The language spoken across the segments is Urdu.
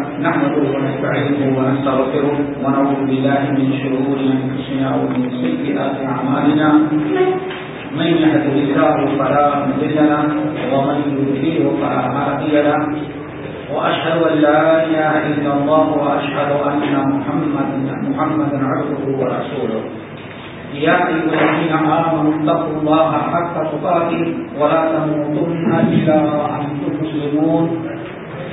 نحمده ونستعينه ونستغفره ونعوذ بالله من شرور أنفسنا ومن سيئات أعمالنا. من يهده الله فلا مضل له ومن يضلله فلا هادي له. وأشهد أن لا إله إلا الله وأشهد أن محمدا محمدا عبده ورسوله. يا أيها الذين آمنوا اتقوا الله حق تقاته ولا تموتن إلا وأنتم مسلمون.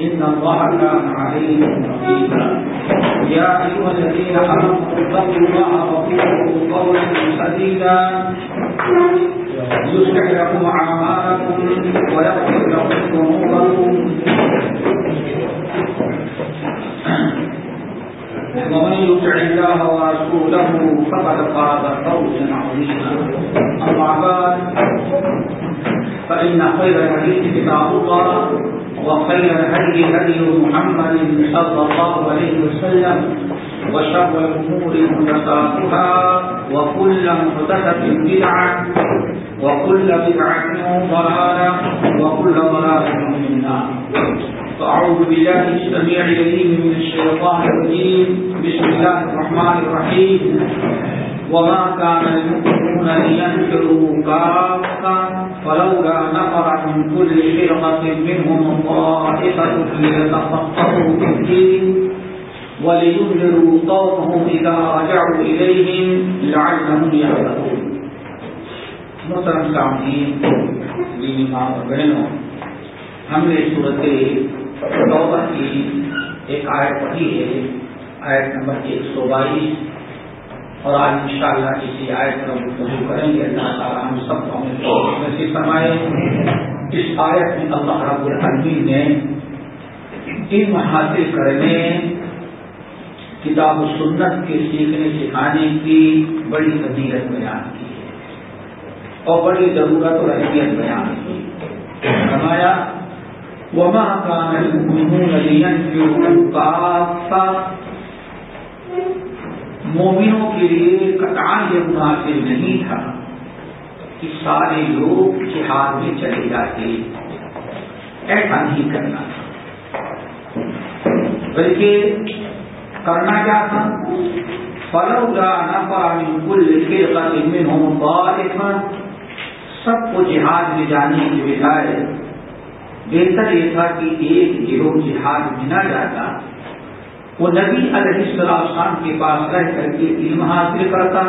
إن الله كان عليكم رقيبا. يا أيها الذين آمنوا اتقوا الله وقولوا قولا سديدا. يصلح لكم أعمالكم ويغفر لكم ذنوبكم. ومن يطع الله ورسوله فقد فاز فوزا عظيما. أما بعد، فإن خير الحديث كتاب الله وخير الهدي هدي محمد صلى الله عليه وسلم وشر الأمور محدثاتها وكل محدثة بدعة وكل بدعة ضلالة وكل ضلالة في النار. فأعوذ بالله السميع العليم من الشيطان الرجيم. بسم الله الرحمن الرحيم. وما كان المؤمنون لينفروا كافة فلولا نفر من كل فرقة منهم طائفة ليتفقهوا في الدين ولينذروا قومهم إذا رجعوا إليهم لعلهم يعلمون محترم سامعین، دینی ماں اور بہنوں، ہم نے صورت توبہ کی ایک آیت پڑھی ہے، آیت نمبر ایک سو بائیس۔ اور آج ان شاء اللہ کسی آیت پر گفتگو کریں گے۔ اللہ تعالیٰ ہم سب کو ہمیں نصیب فرمائے۔ اس آیت میں اللہ رب العالمین نے علم حاصل کرنے کتاب و سنت کے سیکھنے، سکھانے کی بڑی فضیلت بیان کی ہے اور بڑی ضرورت اور اہمیت بیان کی۔ فرمایا وما كان المؤمنون لينفروا كافة مومنوں کے لیے کٹان یہ مناسب نہیں تھا کہ سارے لوگ جہاد میں چلے جاتے ایسا نہیں کرنا تھا۔ بلکہ کرنا کیا تھا؟ فلولا نفع من كل فرقة منهم طائفة سب کو جہاد میں جانے کے بجائے بہتر یہ تھا کہ ایک گروہ جہاد میں نہ جاتا، وہ نبی علیہ السلام کے پاس رہ کر کے علم حاصل کرتا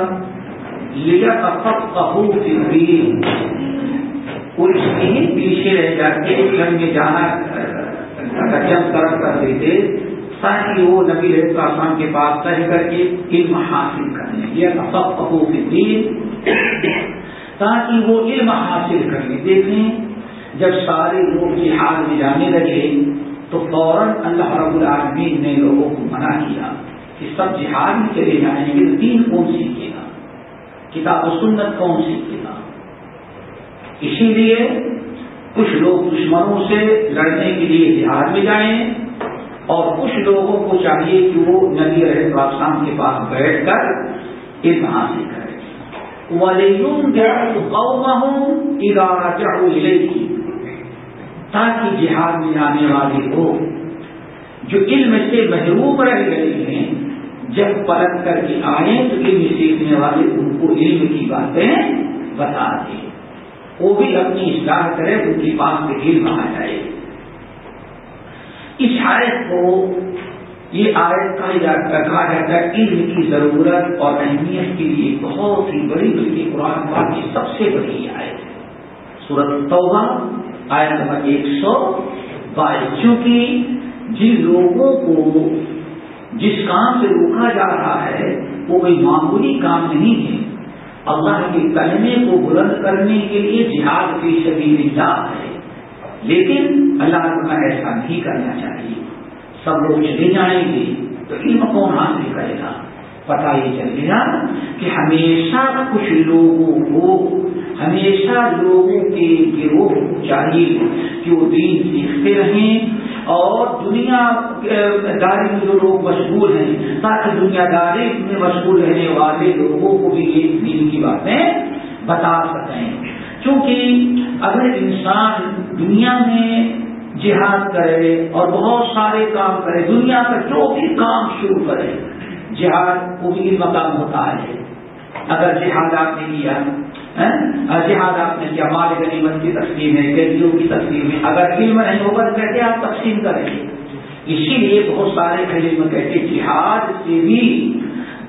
لیا تفقہو وہ اس لیے پیچھے رہ جاتے جنگ میں جانا، جنگ طرف کر دیتے تاکہ وہ نبی علیہ السلام کے پاس رہ کر کے علم حاصل کرنے لیا تفقہو فی الدین۔ تاکہ وہ علم حاصل کر لیں دیکھیں جب سارے لوگ جہاد میں جانے لگے تو فوراً اللہ رب العالمین نے لوگوں کو منع کیا کہ سب جہاد میں چلے جائیں گے، دین کون سیکھے گا؟ کتاب و سنت کون سیکھے گا؟ اسی لیے کچھ لوگ دشمنوں سے لڑنے کے لیے جہاد میں جائیں اور کچھ لوگوں کو چاہیے کہ وہ نبی علیہ السلام کے پاس بیٹھ کر علم حاصل کریں۔ تاکہ جہاد میں آنے والے لوگ جو علم سے محروم رہ گئے ہیں، جب پلٹ کر کے آئے تو علم سیکھنے والے ان کو علم کی باتیں بتا دیں۔ وہ بھی اپنی اصلاح کرے ان کے پاس سے علم آ جائے۔ اس آیت کو، یہ آیت کا کہا جاتا ہے علم کی ضرورت اور اہمیت کے لیے بہت ہی بڑی، بلکہ قرآن پاک کی سب سے بڑی آیت ہے۔ سورت توبہ آیت نمبر ایک سو بائیس۔ چونکہ جن لوگوں کو جس کام سے روکا جا رہا ہے، وہ کوئی معمولی کام نہیں ہے۔ اللہ کے کلمے کو بلند کرنے کے لیے جہاد کی سبیل اللہ ہے۔ لیکن اللہ تعالیٰ ایسا نہیں کرنا چاہیے۔ سب لوگ چلے جائیں گے تو علم کون حاصل کرے گا؟ پتا یہ چل گیا کہ ہمیشہ کچھ لوگوں کو ہمیشہ لوگوں کے گروہ کو چاہیے کہ وہ دین سیکھتے رہیں اور دنیا داری میں جو لوگ مشغول ہیں، تاکہ دنیا داری میں مشغول رہنے والے لوگوں کو بھی یہ دین کی باتیں بتا سکیں۔ کیونکہ اگر انسان دنیا میں جہاد کرے اور بہت سارے کام کرے، دنیا کا جو بھی کام شروع کرے، جہاد وہ بھی مقام ہوتا ہے۔ اگر جہاد آپ نے کیا جہاد آپ نے کیا؟ مال غنیمت کی تقسیم ہے قیدیوں کی تقسیم ہے۔ اگر علم نہیں ہوگا تو کہتے آپ تقسیم کریں گے؟ اسی لیے بہت سارے علم کہتے جہاد سے بھی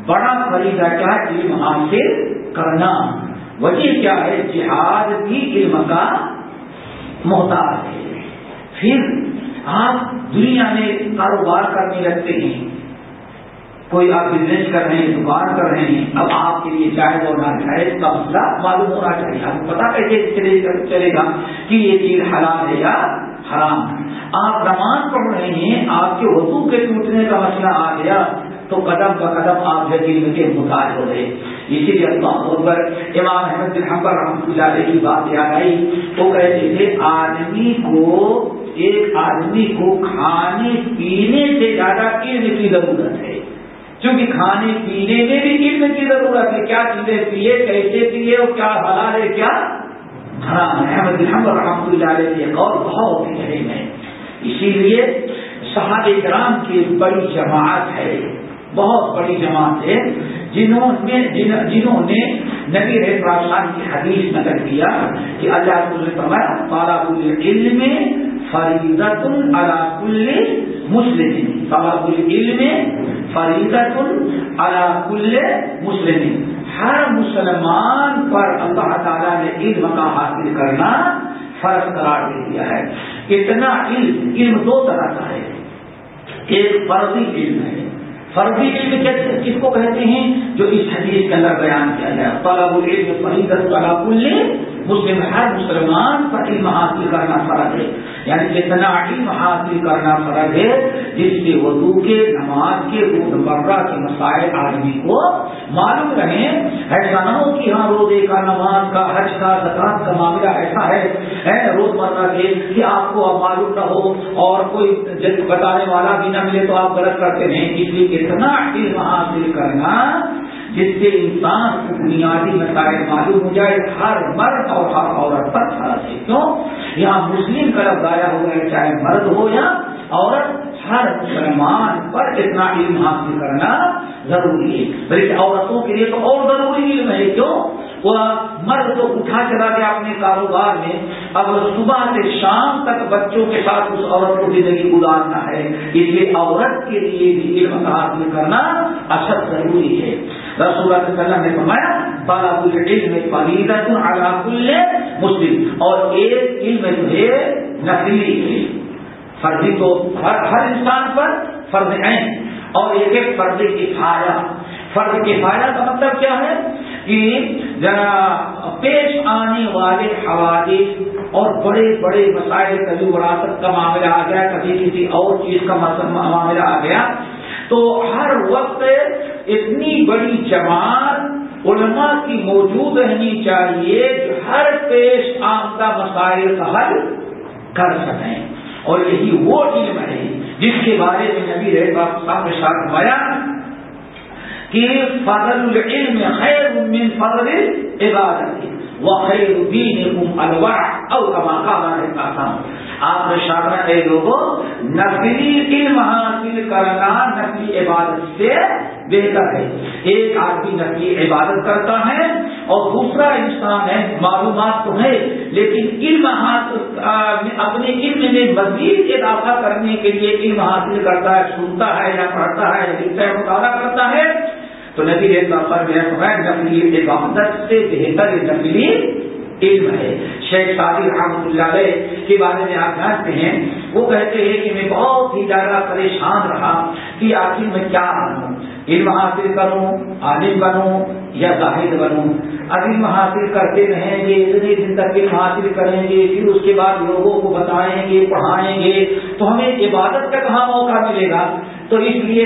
بڑا فریضہ کیا علم حاصل کرنا۔ وجہ کیا ہے؟ جہاد بھی علم کا محتاج ہے۔ پھر آپ دنیا میں کاروبار کرنے لگتے ہیں۔ کوئی آپ بزنس کر رہے ہیں، دکان کر رہے ہیں، اب آپ کے لیے جائز اور ناجائز کا مسئلہ معلوم ہونا چاہیے۔ آپ کو پتا کیسے چلے گا کہ یہ چیز حلال ہے یا حرام آپ نماز پڑھ رہے ہیں، آپ کے وضو کے ٹوٹنے کا مسئلہ آ گیا، تو قدم ب قدم آپ علم کے متاثر ہو گئے۔ اسی لیے اللہ پر امام احمد بن حمبر رحمۃ اللہ علیہ کی بات یاد آئی۔ وہ کہتے تھے، آدمی کو، ایک آدمی کو کھانے، پینے سے زیادہ علم کی ضرورت ہے؟ کیونکہ کھانے پینے میں بھی علم کی ضرورت ہے کیا چیزیں پیے کیسے پیے اور کیا حلال ہے کیا حرام ہے؟ احمد الحمد رحمۃ اللہ علیہ یہ قول بہت اہم ہے۔ اسی لیے صحاب کرام کی بڑی جماعت ہے بہت بڑی جماعت ہے جنہوں نے جن, جنہوں نے نبی رحمان کی حدیث نقل کیا کہ اللہ نے فرمایا طالب العلم فریضت علی کل مسلم۔ طالب العلم کل مسلم ہر مسلمان پر اللہ تعالیٰ نے علم کا حاصل کرنا فرض قرار دے دیا ہے۔ اتنا علم علم دو طرح کا ہے۔ ایک فرضی علم ہے۔ فرضی علم کس کو کہتے ہیں؟ جو اس حدیث کے اندر بیان کیا گیا۔ طلب العلم فریضت علی کل مسلم، ہر مسلمان پر علم حاصل کرنا فرض ہے۔ یعنی اتنا علم حاصل کرنا فرض ہے، جس سے وضو کے، نماز کے روزمرہ کے مسائل آدمی کو معلوم رہے ایسا نہ ہو کہ ہاں روزے کا، نماز کا، حج کا زکات کا معاملہ ایسا ہے روز مرہ کے، کہ آپ کو اب معلوم نہ ہو اور کوئی بتانے والا بھی نہ ملے تو آپ غلط کرتے ہیں۔ اس لیے اتنا علم حاصل کرنا جس سے انسان کو بنیادی مسائل معلوم ہو جائے، ہر مرد اور ہر عورت پر فرض ہے کیوں؟ یہاں مسلم کا لفظ آیا ہوا ہے، چاہے مرد ہو یا عورت، ہر مسلمان پر اتنا علم حاصل کرنا ضروری ہے۔ بلکہ عورتوں کے لیے تو اور ضروری علم ہے۔ کیوں؟ وہ مرد تو اٹھا چلا گیا اپنے کاروبار میں، اب صبح سے شام تک بچوں کے ساتھ اس عورت کو زندگی گزارنا ہے۔ اس لیے عورت کے لیے بھی علم حاصل کرنا اثر ضروری ہے۔ رسول اللہ صلی اللہ علیہ وسلم نے فرمایا، بالا علم فریدت علی کل مسلم. اور ایک علم جو ہے نقلی علم فرضی تو ہر ہر انسان پر فرض ہیں۔ اور ایک ایک فرض کفایا فرض کفایا کا مطلب کیا ہے؟ کہ پیش آنے والے حوادث اور بڑے بڑے مسائل کبھی وراثت کا معاملہ آ گیا، کبھی کسی اور چیز کا معاملہ آ گیا تو ہر وقت اتنی بڑی جماعت علماء کی موجود رہنی چاہیے جو ہر پیش آمدہ مسائل کا حل کر سکیں۔ اور یہی وہ علم ہے جس کے بارے میں نبی رہے صاحب نے ساتھ نمایا کہ فضل العلم خیر من فضل عبادت وہ خیر دین الورع، او کما کا رہتا تھا آپ نے اے لوگوں نقلی علم حاصل کرنا نقلی عبادت سے بہتر ہے۔ ایک آدمی نقلی عبادت کرتا ہے اور دوسرا انسان ہے، معلومات تو ہے، لیکن علم حاصل اپنے علم میں مزید اضافہ کرنے کے لیے علم حاصل کرتا ہے، سنتا ہے یا پڑھتا ہے لکھتا ہے مطالعہ کرتا ہے، تو نبی پر میرا نقلی عبادت سے بہتر نقلی علم ہے۔ شیخ سعدی رحمۃ اللہ علیہ کے بارے میں آپ جانتے ہیں، وہ کہتے ہیں کہ میں بہت ہی زیادہ پریشان رہا کہ آخر میں کیا بنوں؟ علم حاصل کروں، عالم بنوں یا زاہد بنوں؟ اب علم حاصل کرتے رہیں گے، اتنے دن تک علم حاصل کریں گے، پھر اس کے بعد لوگوں کو بتائیں گے، پڑھائیں گے، تو ہمیں عبادت کا کہاں موقع ملے گا؟ تو اس لیے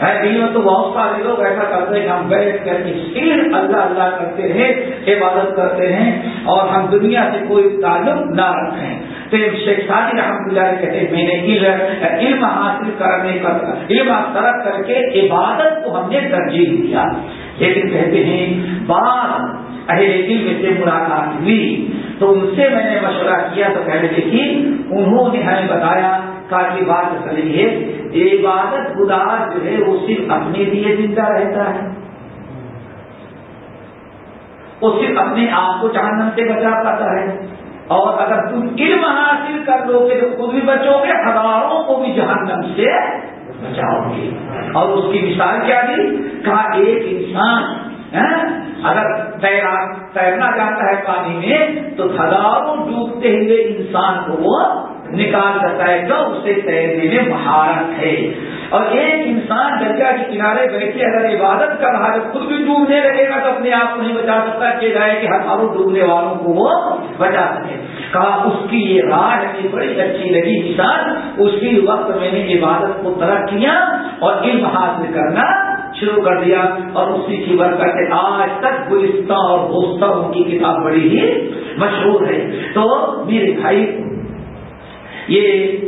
علم تو بہت سارے لوگ ایسا کرتے ہیں کہ ہم بیٹھ کر کے صرف اللہ اللہ کرتے رہے عبادت کرتے رہیں اور ہم دنیا سے کوئی تعلق نہ رکھیں تو شیخ سادی جی، رحمۃ اللہ کہتے ہیں، میں نے علم حاصل کرنے کا، علم ترک کر کے عبادت کو ہم نے ترجیح دیا۔ لیکن کہتے ہیں، بعض اہل علم سے ملاقات ہوئی، تو ان سے میں نے مشورہ کیا، تو کہنے دیکھی انہوں نے ہمیں بتایا کافی بات صحیح ہے عبادت گزار جو ہے وہ صرف اپنے لیے زندہ رہتا ہے۔ وہ صرف اپنے آپ کو جہنم سے بچا پاتا ہے۔ اور اگر تم علم حاصل کر لو گے تو خود بھی بچو گے، ہزاروں کو بھی جہنم سے بچاؤ گے۔ اور اس کی مثال کیا دی؟ کہا، ایک انسان ہاں، اگر تیرنا جاتا ہے پانی میں تو ہزاروں ڈوبتے ہوئے انسان کو وہ نکال سکتا ہے، جو اسے تیرنے میں مہارت ہے۔ اور ایک انسان دریا کے کنارے بیٹھے اگر عبادت کر رہا ہے خود بھی ڈوبنے لگے گا تو اپنے آپ کو نہیں بچا سکتا کہ جائے کہ ہزاروں ڈوبنے والوں کو وہ بچا سکے۔ کہا، اس کی یہ راہ ہمیں بڑی اچھی لگی مثال۔ اسی وقت میں نے عبادت کو ترک کیا اور علم حاصل کرنا شروع کر دیا۔ اور اسی کی برکت سے آج تک گلستہ اور دوستہ ان کی کتاب بڑی ہی مشہور ہے۔ تو میرے بھائی یہ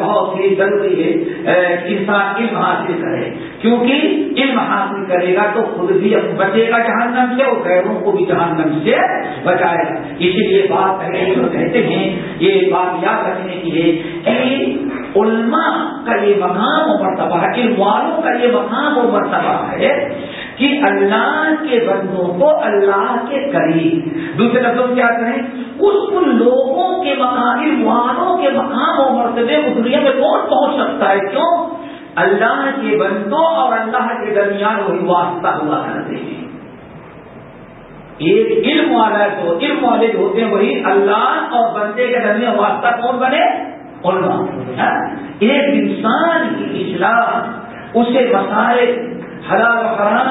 بہت ہی ضروری ہے انسان علم حاصل کرے۔ کیونکہ علم حاصل کرے گا تو خود بھی بچے گا جہنم سے اور غیروں کو بھی جہنم سے بچائے گا۔ اسی لیے بات جو کہتے ہیں، یہ بات یاد رکھنے کی ہے کہ علماء کا یہ مقام و مرتبہ ہے، علم والوں کا یہ مقام و مرتبہ ہے کہ اللہ کے بندوں کو اللہ کے قریب۔ دوسرے لفظوں کیا کہیں اس لوگوں کے مقام والوں کے مقام و مرتبے کو دنیا میں کون پہنچ سکتا ہے؟ کیوں؟ اللہ کے بندوں اور اللہ کے درمیان وہی واسطہ ہوا کرتے ہیں۔ ایک علم والا جو علم والے جو ہوتے ہیں، وہی اللہ اور بندے کے درمیان واسطہ کون بنے؟ علماء۔ ہاں؟ ایک انسان کی اصلاح، اسے مسائل حلال و حرام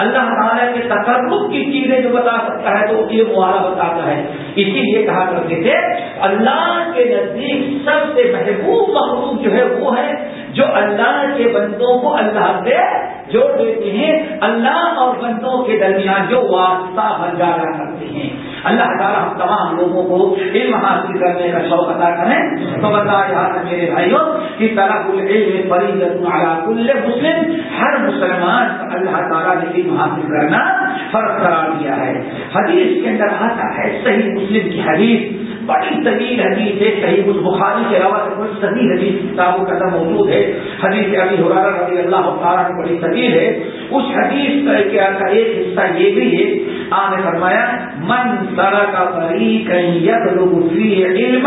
اللہ تعالیٰ کے تقرب کی چیزیں جو بتا سکتا ہے تو یہ والا بتاتا ہے۔ اسی لیے کہا کرتے تھے، اللہ کے نزدیک سب سے محبوب مخلوق جو ہے وہ ہے، جو اللہ کے بندوں کو اللہ سے جوڑ دیتے ہیں، اللہ اور بندوں کے درمیان جو واسطہ بن جایا کرتے ہیں۔ اللہ تعالیٰ ہم تمام لوگوں کو علم حاصل کرنے کا شوق ادا کریں۔ تو بتا یہاں میرے بھائیوں کی طرح العلم فریض کل مسلم، ہر مسلمان اللہ تعالیٰ نے علم حاصل کرنا فرق قرار دیا ہے۔ حدیث کے اندر آتا ہے، صحیح مسلم کی حدیث، بڑی طویل حدیث ہے، صحیح اس بخاری کے علاوہ کوئی صحیح حدیث کتابوں کے اندر موجود ہے۔ حدیث ابھی ہو رہا رضی اللہ تعالیٰ کی بڑی طویل ہے۔ اس حدیث کا ایک حصہ یہ بھی ہے آپ نے فرمایا، من سرا کا طریق علم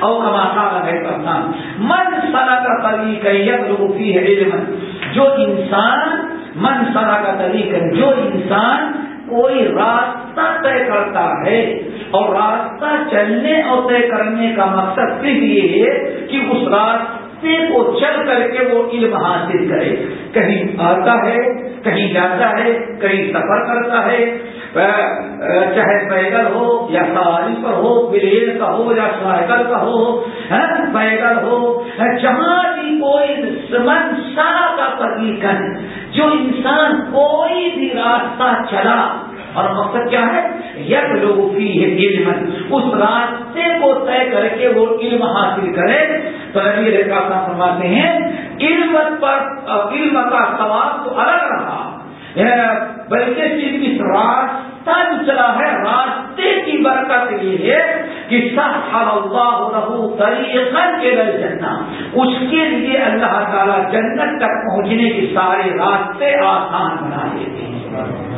او كما قال من سلك طريقا يطلب فيه علما، جو انسان، من سلك طريقا جو انسان کوئی راستہ طے کرتا ہے اور راستہ چلنے اور طے کرنے کا مقصد صرف یہ ہے کہ اس راستے کو چل کر کے وہ علم حاصل کرے۔ کہیں آتا ہے، کہیں جاتا ہے، کہیں سفر کرتا ہے چاہے پیدل ہو یا سواری پر ہو بریل کا ہو یا سائیکل کا ہو پیدل ہو جہاں بھی کوئی منشا کا طریقہ جو انسان کوئی بھی راستہ چلا، اور مقصد کیا ہے؟ یک لوگی ہے علم اس راستے کو طے کر کے وہ علم حاصل کرے۔ تو نبی ریکا فرماتے ہیں علم پر علم کا ثواب تو الگ رہا۔ بلکہ صرف اس راستہ جو چلا ہے، راستے کی برکت یہ ہے کہ اللہ طریقہ کے جنہ اس کے لیے اللہ تعالیٰ جنت تک پہنچنے کے سارے راستے آسان بنا دیتے ہیں۔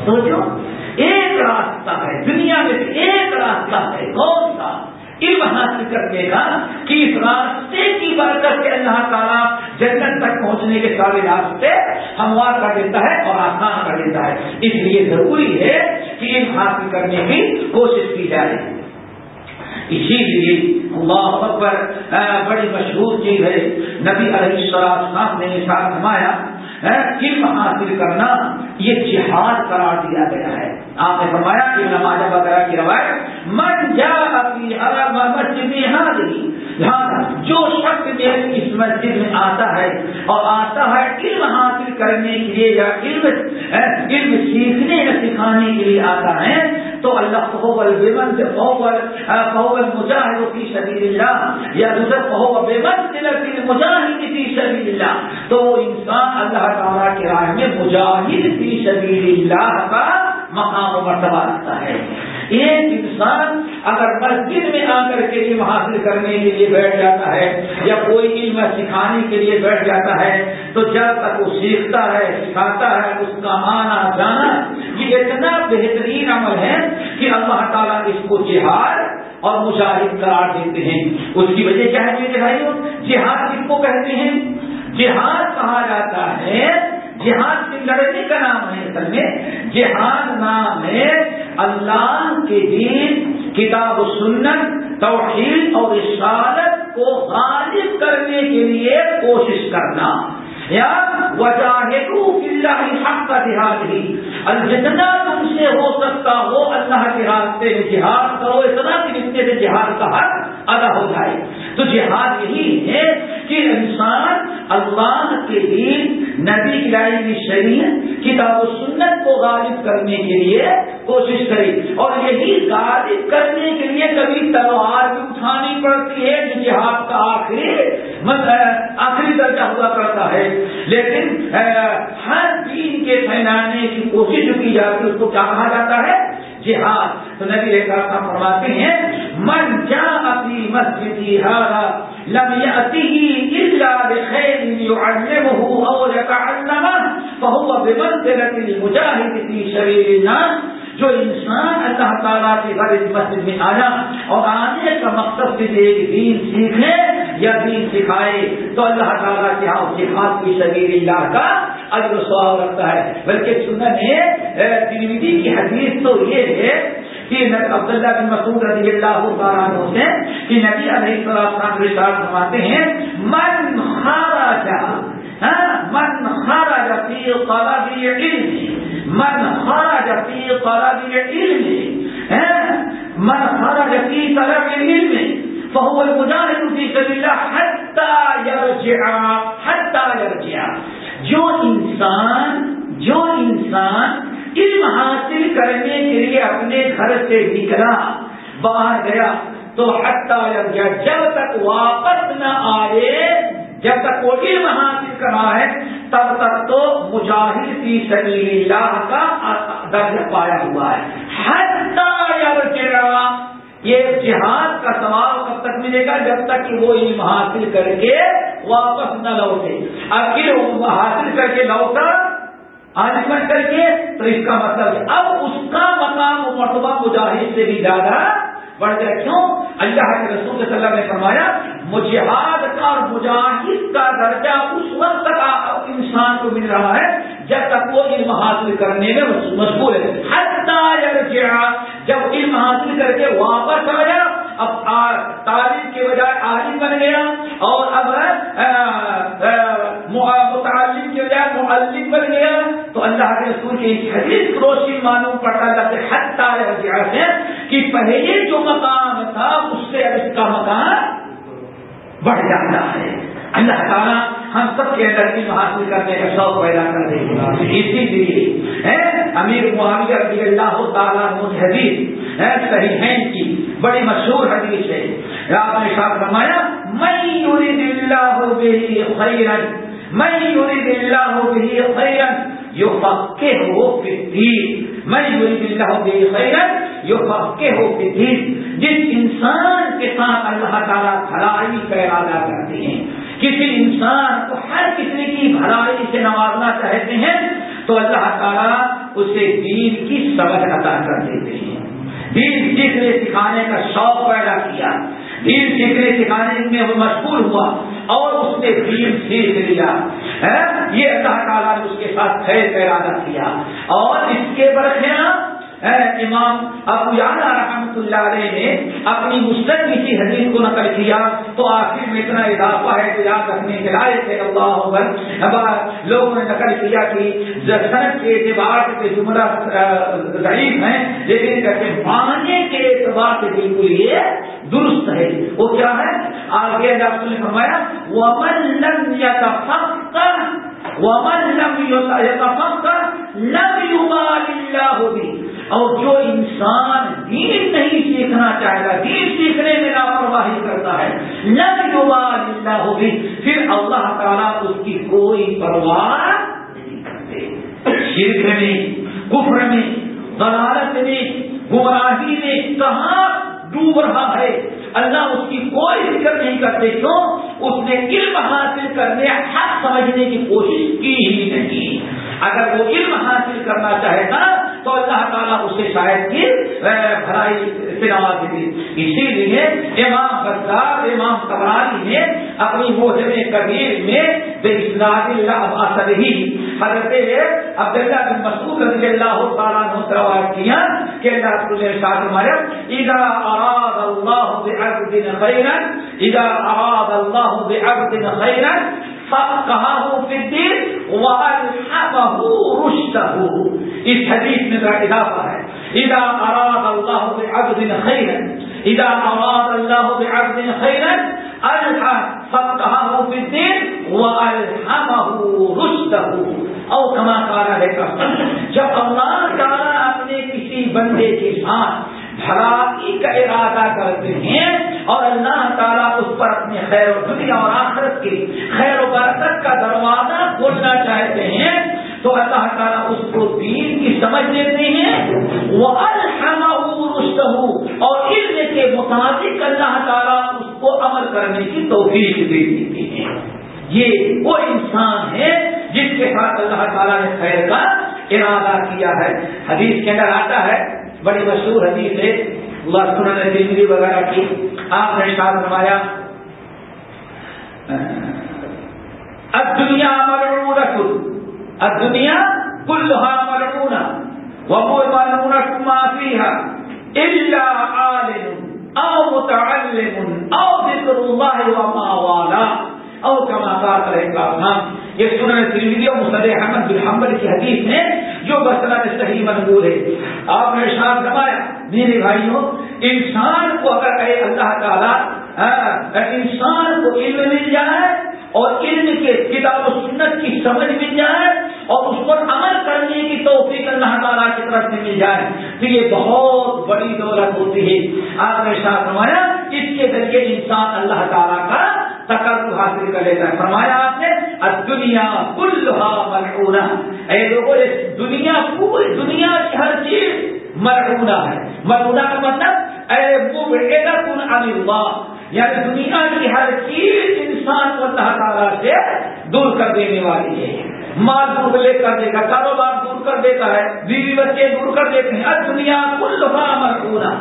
سوچو، ایک راستہ ہے، دنیا میں ایک راستہ ہے، کون سا؟ علم حاصل کرنے کا کہ اس راستے کی برکت سے اللہ تعالیٰ جنت تک پہنچنے کے سارے راستے ہموار کر دیتا ہے اور آسان کر دیتا ہے۔ اس لیے ضروری ہے کہ علم حاصل کرنے کی کوشش کی جائے۔ اسی لیے اللہ پر بڑی مشہور چیز ہے۔ نبی علیہ السلام نے ساتھ فرمایا علم حاصل کرنا، یہ جہاد قرار دیا گیا ہے۔ آپ نے فرمایا کہ نماز وغیرہ کی روایت، من جا اپنی مسجد جو شخص مسجد میں آتا ہے اور آتا ہے علم حاصل کرنے کے لیے یا علم علم سیکھنے یا سکھانے کے لیے آتا ہے، تو اللہ قبول بےمن سے قوبل قوبل مجاہد کی شبیر اللہ یا دوسرا قوب بےمن سے مجاہد کی شبیر اللہ تو انسان اللہ تعالیٰ کے رائے میں مجاہد کی شبیر اللہ کا مقام و مرتبہ رکھتا ہے۔ ایک انسان اگر مسجد میں آ کر کے علم حاصل کرنے کے لیے بیٹھ جاتا ہے یا کوئی علم سکھانے کے لیے بیٹھ جاتا ہے، تو جب تک وہ سیکھتا ہے، سکھاتا ہے، اس کا آنا جانا، یہ اتنا بہترین عمل ہے کہ اللہ تعالیٰ اس کو جہاد اور مشاہد قرار دیتے ہیں۔ اس کی وجہ کیا ہے میرے بھائیوں؟ جہاد کس کو کہتے ہیں؟ جہاد کہا جاتا ہے جہاد سے لڑنے کا نام ہے اصل میں۔ جہاد نام ہے اللہ کے دین، کتاب و سنت، توحید اور رسالت کو غالب کرنے کے لیے کوشش کرنا۔ یا حق کا جہاد ہی جتنا تم سے ہو سکتا ہو، اللہ کے راستے میں جہاد کرو۔ اتنا کہ رشتے سے جہاد کا حق ادا ہو جائے۔ تو جہاد یہی ہے کہ انسان اللہ کے دین، نبی کی شریعت، کتاب و سنت کو غالب کرنے کے لیے کوشش کرے۔ اور یہی غالب کرنے کے لیے کبھی تلوار بھی اٹھانی پڑتی ہے جو جہاد کا آخری آخری درجہ ہوا کرتا ہے۔ لیکن ہر دین کے پھیلانے کی کوشش کی جاتی ہے، اس کو کیا کہا جاتا ہے؟ جہاد۔ تو نبی فرماتے ہیں، من جا اپنی مسجد لم يأته إلا بخير يعلمه أو يتعلمه فهو بمنزلة المجاهد في سبيل الله جو انسان اللہ تعالیٰ کے گھر مسجد میں آیا اور آنے کا مقصد صرف ایک دین سیکھے یا دین سکھائے، تو اللہ تعالیٰ کے ہاں جہاد کی شبیر اللہ کا اجر سواب رکھتا ہے۔ بلکہ سنن تنویدی کی حدیث تو یہ ہے کہ عبداللہ بن مسعود رضی اللہ تعالیٰ سے کہ نبی علیہ السلام رشاد فرماتے ہیں، من خارج ہاں، من خارج فی طلب علم من خارج فی طلب علم ہاں، من خارج فی طلب علم فهو المجاهد في سبيل الله حتى يرجع جو انسان جو انسان علم حاصل کرنے کے لیے اپنے گھر سے نکلا، باہر گیا، تو حتیٰ گیا جب تک واپس نہ آئے، جب تک وہ علم حاصل کرا ہے، تب تک تو مجاہد کی سبیل اللہ کا درج پایا ہوا ہے۔ حتیٰ یہ جہاد کا سوال کب تک ملے گا؟ جب تک کہ وہ علم حاصل کر کے واپس نہ لوٹے۔ آخر حاصل کر کے لوٹا آج کر کے، تو اس کا مطلب اب اس کا مقام و مرتبہ مجاہد سے بھی زیادہ بڑھ گیا۔ کیوں؟ اللہ کے رسول صلی اللہ علیہ وسلم نے فرمایا مجہاد کا اور مجاہد کا درجہ اس وقت تک انسان کو مل رہا ہے جب تک وہ علم حاصل کرنے میں مشغول ہے۔ جب علم حاصل کر کے واپس آیا اب تعلیم کے بجائے عالم بن گیا اور اب متعلم کے بجائے معلم بن گیا۔ تو اللہ کے رسول کی حدیث روشنی معلوم پڑتا جاتے حد تارے سے، کہ پہلے جو مقام تھا، اس سے اب اس کا مقام بڑھ جاتا ہے۔ اللہ تعالیٰ ہم سب کے اندر علم حاصل کرنے کا شوق پیدا کر دے گا۔ اسی لیے امیر معاویہ رضی اللہ تعالیٰ حدیث صحیح ہے کی، بڑی مشہور حدیث ہے۔ آپ نے ساتھ فرمایا میں یورید اللہ بہی خیرن میں یورید اللہ بہی خیرن یو پکے ہو میں یورید اللہ بہی خیرن یو پکے ہو جس انسان کے ساتھ اللہ تعالیٰ بھلائی کا ارادہ کرتے ہیں کسی انسان کو ہر کسی کی بھلائی سے نوازنا چاہتے ہیں تو اللہ تعالیٰ اسے دین کی سمجھ عطا کر دیتے ہیں۔ دین سیکھنے سکھانے کا شوق پیدا کیا۔ دین سیکھنے سکھانے میں وہ مشغول ہوا اور اس نے دین سیکھ لیا۔ ہاں، یہ اللہ تعالیٰ نے اس کے ساتھ خیر ارادہ کیا اور اس کے برخیاں امام ابو یانا رحمت اللہ علیہ نے اپنی مستق کی حدیث کو نقل کیا تو آخر میں اتنا اضافہ ہے کہ یاد رکھنے کے لائق ہے، اللہ لوگوں نے نقل کیا کہ صنعت کے اعتبار سے جملہ ضعیف ہیں، لیکن کہتے ماننے کے اعتبار سے بالکل یہ درست ہے۔ وہ کیا ہے؟ آگے اللہ نے فرمایا، ومن لم يتفقه، ومن لم يتفقه لم يبال الله به۔ اور جو انسان دین نہیں سیکھنا چاہے گا دین سیکھنے میں لاپرواہی کرتا ہے لم يبال الله به پھر اللہ تعالیٰ اس کی کوئی پرواہ نہیں کرتے۔ شرک میں، کفر میں، ضلالت میں، گمراہی میں کہاں ڈوب رہا ہے؟ اللہ اس کی کوئی فکر نہیں کرتے، کیوں؟ اس نے علم حاصل کرنے، حق سمجھنے کی کوشش کی ہی نہیں۔ اگر وہ علم حاصل کرنا چاہے گا تو اللہ تعالیٰ اسے شاید کی بھلائی سے نواز دی اسی لیے امام بردار امام کبرانی نے اپنی موجم کبیر میں بے اسلام اللہ اثر ہی حضرت عبداللہ بن مسعود رضی اللہ تعالیٰ نے روایت کیا کہ اللہ تعالی نے ساتھ ہمارا اذا اراد اللہ بعبد خیرا، اذا اراد اللہ بعبد خیرا فقهه في الدين والحمه رشده۔ اس حدیث میں ذرا اضافہ ہے۔ اذا اراد اللہ بعبد خیرا اذا اراد اللہ بعبد خیرا فقهه في الدين والحمه رشده۔ او كما قال ہے جب اللہ تعالی اپنے کسی بندے کے ساتھ بھلائی کا ارادہ کرتے ہیں اور اللہ تعالیٰ اس پر اپنے خیر و دنیا اور آخرت کے خیر و برکت کا دروازہ کھولنا چاہتے ہیں، تو اللہ تعالیٰ اس کو دین کی سمجھ دیتے ہیں۔ وہ الحمہ اور علم کے مطابق اللہ تعالیٰ اس کو عمل کرنے کی توفیق دے دیتے ہیں۔ یہ وہ انسان ہے جس کے ساتھ اللہ تعالیٰ نے خیر کا ارادہ کیا ہے۔ حدیث کے اندر آتا ہے، بڑی مشہور حدیث ہے سنن ترمذی وغیرہ کی آپ نے ساتھ فرمایا الدنیا ملعونۃ الدنیا كلها ملعونہ وهو ملعونۃ ما فيها الا عالم او متعلم او ذکر الله وما والاه. او کما قال گا ہم یہ سنن ترمذی اور مسند احمد بن حنبل کی حدیث ہے جو بسنت صحیح منظور ہے۔ آپ نے ارشاد فرمایا، میرے بھائیوں، انسان کو اگر کہے اللہ تعالیٰ ہاں، انسان کو علم مل جائے اور علم کے کتاب و سنت کی سمجھ مل جائے اور اس پر عمل کرنے کی توفیق اللہ تعالیٰ کی طرف سے مل جائے۔ تو یہ بہت بڑی دولت ہوتی ہے۔ آپ نے ساتھ فرمایا، اس کے ذریعے انسان اللہ تعالیٰ کا تقرب حاصل کر لیتا ہے۔ فرمایا آپ نے دنیا کلحا ملعونہ۔ اے لوگوں دنیا، پوری دنیا کی ہر چیز مرعونہ ہے۔ مرعونہ کا مطلب اے مبعدت عن اللہ۔ یعنی دنیا کی ہر چیز انسان کو اللہ تعالیٰ سے دور کر دینے والی ہے۔ مال دور لے کر دے گا کاروبار دور کر دیتا ہے، بیوی بچے دور کر دیتے ہیں۔ دنیا کل مرکونا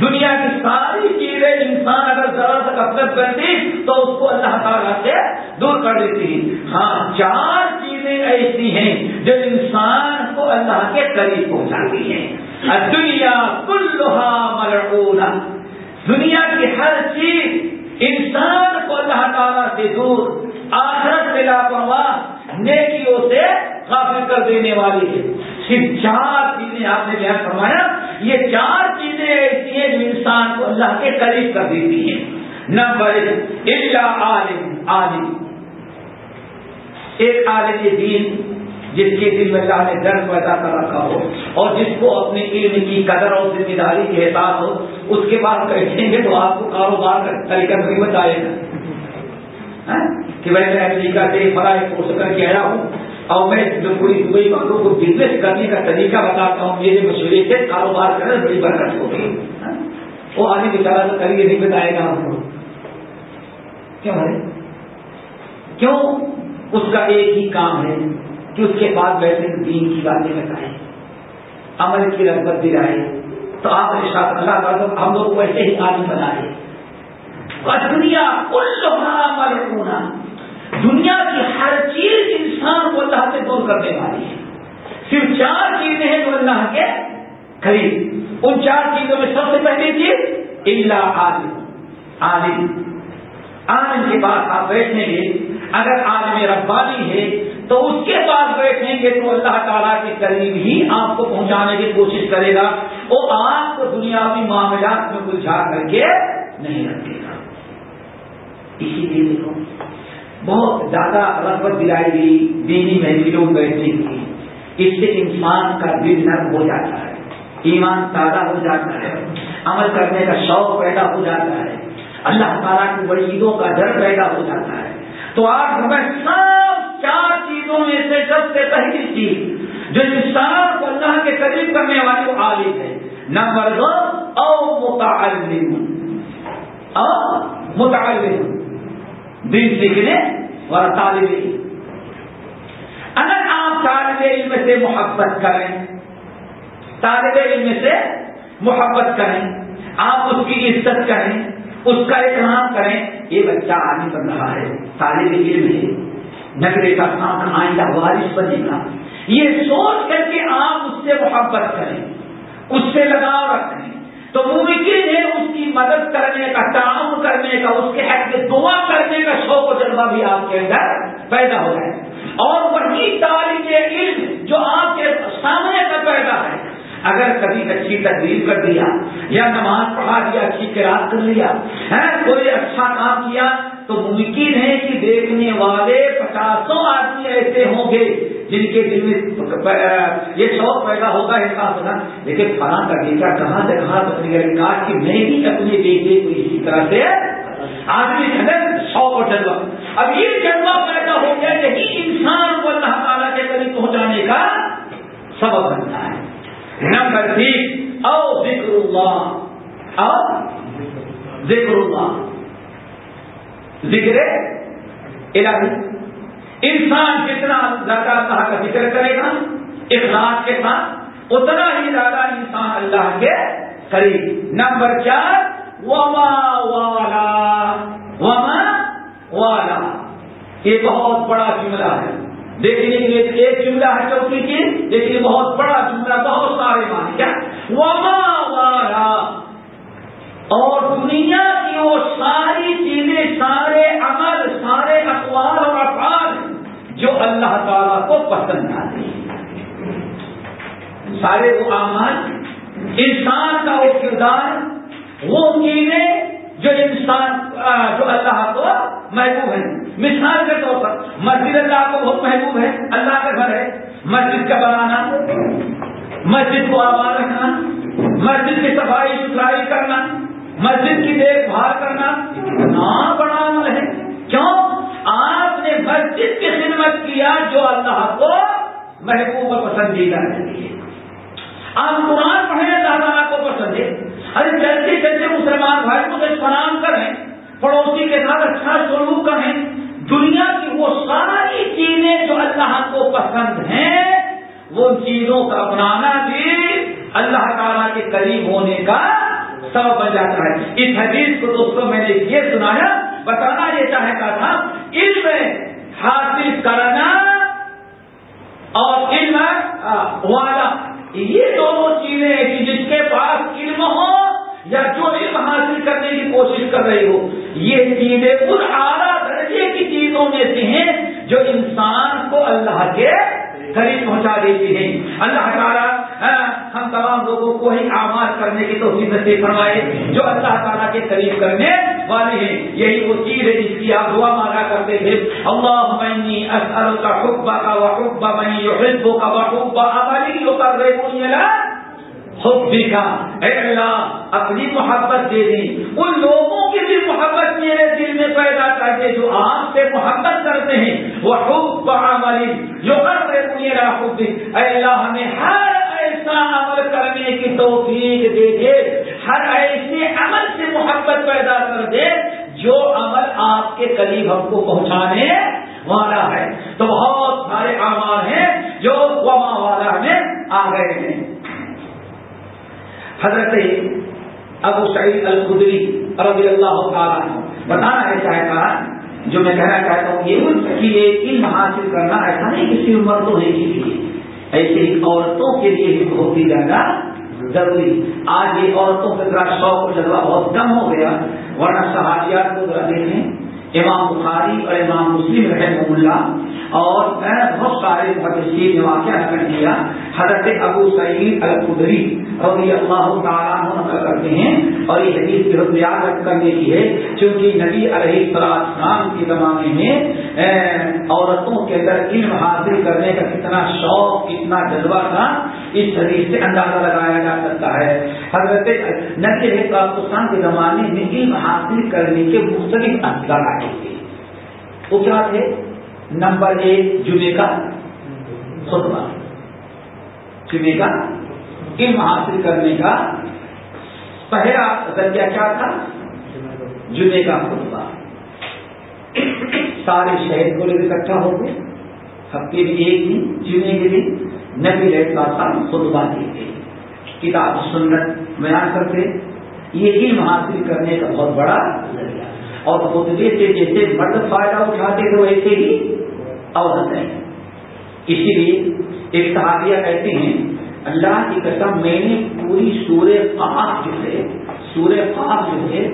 دنیا کی ساری چیزیں انسان اگر ذرا تک اپنت کرتی تو اس کو اللہ تعالیٰ سے دور کر دیتی ہاں چار چیزیں ایسی ہیں جو انسان کو اللہ کے قریب پہنچاتی ہیں۔ دنیا کلوہا مرکونا دنیا کی ہر چیز انسان کو اللہ تعالیٰ سے دور، آخرت میں لاپرواہ، نیکیوں سے غافل کر دینے والی ہے۔ صرف چار چیزیں آپ نے بیان فرمایا، یہ چار چیزیں ایسی ہیں جو انسان کو اللہ کے قریب کر دیتی ہیں۔ نمبر ایک عالم عالم۔ ایک عالم دین جس کے دل میں اللہ نے درد پیدا کر رکھا ہو اور جس کو اپنے علم کی قدر اور ذمہ داری کے احساس ہو، اس کے بعد کہیں گے تو آپ کو کاروبار کا طریقہ نہیں بتائے گا۔ ہاں؟ کہ میں نے امریکہ سے فلاح کورس کر کے آیا ہوں، اور میں جو پوری دبئی والوں کو بزنس کرنے کا طریقہ بتاتا ہوں، میرے مشورے سے کاروبار کرنا بڑی برکت ہوگی۔ ہاں؟ وہ آنے بچارا تو کریے نہیں بتائے گا ہم کو۔ کیوں کیوں؟ اس کا ایک ہی کام ہے۔ کہ اس کے بعد ویسے دین کی باتیں بتائے عمل کی رغبت دلائے تو آپ نے اللہ تعالیٰ ہم لوگ ویسے ہی عالم بنائے۔ دنیا، کل دنیا کی ہر چیز انسان کو اللہ سے دور کرنے والی ہے۔ صرف چار چیزیں ہیں جو اللہ کے قریب۔ ان چار چیزوں میں سب سے پہلی چیز اللہ عالم۔ عالم۔ عالم کے پاس آپ بیٹھیں گے اگر عالم ربانی ہے تو اس کے پاس بیٹھیں گے تو اللہ تعالیٰ کے قریب ہی آپ کو پہنچانے کی کوشش کرے گا وہ آپ کو دنیاوی معاملات میں الجھا کر کے نہیں رکھے گا۔ اسی لیے دیکھو، بہت زیادہ رغبت دلائی گئی، دینی محفلوں بیٹھنے کی اس سے انسان کا دل نرم ہو جاتا ہے، ایمان تازہ ہو جاتا ہے، عمل کرنے کا شوق پیدا ہو جاتا ہے، اللہ تعالیٰ کی بڑی عیدوں کا ڈر پیدا ہو جاتا ہے۔ تو آج ہمیں سب چار چیزوں میں سے سب سے پہلی چیز جو انسان کو اللہ کے قریب کرنے والی وہ عالم ہے۔ نمبر دو، او متعلم۔ او متعلم۔ دن سیکھنے والا طالب علم۔ اگر آپ طالب علم سے محبت کریں، طالب علم سے محبت کریں، آپ اس کی عزت کریں، اس کا احترام کریں، یہ بچہ آگے بن رہا ہے، طالب علم ہے۔ نگرے کا کام آئندہ وارث بنے گا یہ سوچ کر کے آپ اس سے محبت کریں، اس سے لگاؤ رکھیں۔ تو ممکن ہے اس کی مدد کرنے کا، تعاون کرنے کا، اس کے حق میں دعا کرنے کا شوق و جذبہ بھی آپ کے اندر پیدا ہو جائے اور وہی طالب علم جو آپ کے سامنے کا پیدا ہے اگر کبھی اچھی تقریر کر دیا یا نماز پڑھا دیا، اچھی کراط کر لیا کوئی اچھا کام کیا، تو ممکن ہے کہ دیکھنے والے پچاسوں آدمی ایسے ہوں گے جن کے دل میں یہ شوق پیدا ہوگا احساس ہوگا لیکن فلاں کا بیٹا کہاں سے کہاں تقریر کہا کہ میں بھی اپنے بیٹے کو اسی طرح سے آدمی ہے شوق اور جذبہ۔ اب یہ جذبہ پیدا ہو گیا یہی انسان کو اللہ تعالیٰ کے قریب پہنچانے کا سبب بنتا ہے۔ نمبر تین، او ذکر اللہ۔ او ذکر اللہ۔ ذکر الہی۔ انسان جتنا زیادہ اللہ کا ذکر کرے گا، اخلاص کے ساتھ، اتنا ہی زیادہ انسان اللہ کے قریب۔ نمبر چار، وما والا۔ وما والا۔ یہ بہت بڑا جملہ ہے۔ دیکھنے کے لیے ایک جملہ ہے چوکی کی لیکن بہت بڑا جملہ، بہت سارے مانے کیا وما والا اور دنیا کی وہ ساری چیزیں، سارے عمل، سارے اخبار اور افعال جو اللہ تعالیٰ کو پسند آتے ہیں۔ سارے وہ اعمال، انسان کا وہ کردار، وہ چیزیں جو انسان جو اللہ کو محبوب ہے مثال کے طور پر، مسجد اللہ کو بہت محبوب ہے، اللہ کا گھر ہے، مسجد کا بنانا، مسجد کو آباد رکھنا، مسجد کی صفائی ستھرائی کرنا، مسجد کی دیکھ بھال کرنا، اتنا بڑا عمل ہے۔ کیوں؟ آپ نے مسجد کی خدمت کیا جو اللہ کو محبوب اور پسندیدہ ہے آپ قرآن پڑھنے اللہ تعالیٰ کو پسند ہے۔ ارے، جلدی جلدی مسلمان بھائی کو سلام کریں پڑوسی کے ساتھ اچھا سلوک کریں دنیا کی وہ ساری چیزیں جو اللہ کو پسند ہیں، وہ چیزوں کا اپنانا بھی اللہ تعالیٰ کے قریب ہونے کا سبب بن جاتا ہے۔ اس حدیث کو دوستوں میں نے یہ سنایا، بتانا یہ چاہتا تھا، علم حاصل کرنا اور علم ہاں، والا۔ یہ دونوں چیزیں کہ جس کے پاس علم ہو یا جو علم حاصل کرنے کی کوشش کر رہی ہو۔ یہ چیزیں ان اعلیٰ درجے کی چیزوں میں سے ہیں جو انسان کو اللہ کے قریب پہنچا دیتی ہے اللہ تعالیٰ ہم تمام لوگوں کو ہی آماد کرنے کی توفیق نصیب فرمائے، جو اللہ تعالیٰ کے قریب کرنے والے ہیں۔ یہی وہ چیز ہے جس کی آپ دعا مانگا کرتے تھے۔ اللہ منی اسل کا حقبہ کا وحبا منی حزبوں کا وحبا وقبہ یقربونی کر رہے حبی کا اے اللہ، اپنی محبت دے دی۔ ان لوگوں کی بھی محبت میرے دل میں پیدا کر دے جو آپ سے محبت کرتے ہیں۔ وہ حب عملی، جو کر رہے میرا حب۔ اے اللہ، ہمیں ہر ایسا عمل کرنے کی توفیق دے دے۔ ہر ایسے عمل سے محبت پیدا کر دے جو عمل آپ کے قریب ہم کو پہنچانے والا ہے۔ تو بہت سارے اعمال ہیں جو وما والا ہمیں آ گئے ہیں۔ حضرت ابو سعید الخدری رضی اللہ تعالیٰ بتانا ہے چاہتا جو میں کہنا چاہتا ہوں، یہ کہ یہ علم حاصل کرنا ایسا نہیں کسی مردوں ہے کے لیے ایسے ہی عورتوں کے لیے بھی بہت ہی زیادہ ضروری۔ آج یہ عورتوں کے ذرا شوق جذبہ بہت کم ہو گیا، ورنہ صحابیات کو ذرا دیکھیں۔ امام بخاری اور امام مسلم رحم اللہ، اور بہت سارے محدثین نے واقعہ نقل کیا، حضرت ابو سعید القدری رضی اللہ تعالیٰ نقل کرتے ہیں، اور یہ حدیث کی رد یاد کرنے کی ہے کیونکہ نبی علیہ السلام کے زمانے میں عورتوں کے اندر علم حاصل کرنے کا کتنا شوق، کتنا جذبہ تھا اس حدیث سے اندازہ لگایا جا سکتا ہے۔ حضرت نبی علیہ کے زمانے میں علم حاصل کرنے کے مختلف انداز آئے تھے۔ وہ کیا تھے؟ نمبر ایک جمعے کا خطبہ۔ جمعے کا علم حاصل کرنے کا پہلا ذریعہ کیا تھا؟ جمعے کا خطبہ۔ سارے شہر کو لے اکٹھا ہو گئے۔ ہفتے میں ایک دن جمعے کے دن۔ نبی رہتا تھا خطبہ دیتے کتاب سنت بیان کرتے یہ علم حاصل کرنے کا بہت بڑا ذریعہ اور خطبے سے جیسے مرد فائدہ اٹھاتے تھے ویسے ہی عورتیں اسی لیے ایک صحابیہ کہتے ہیں، اللہ کی قسم، میں نے پوری سورہ پاک جو ہے، سورہ پاک جو ہے،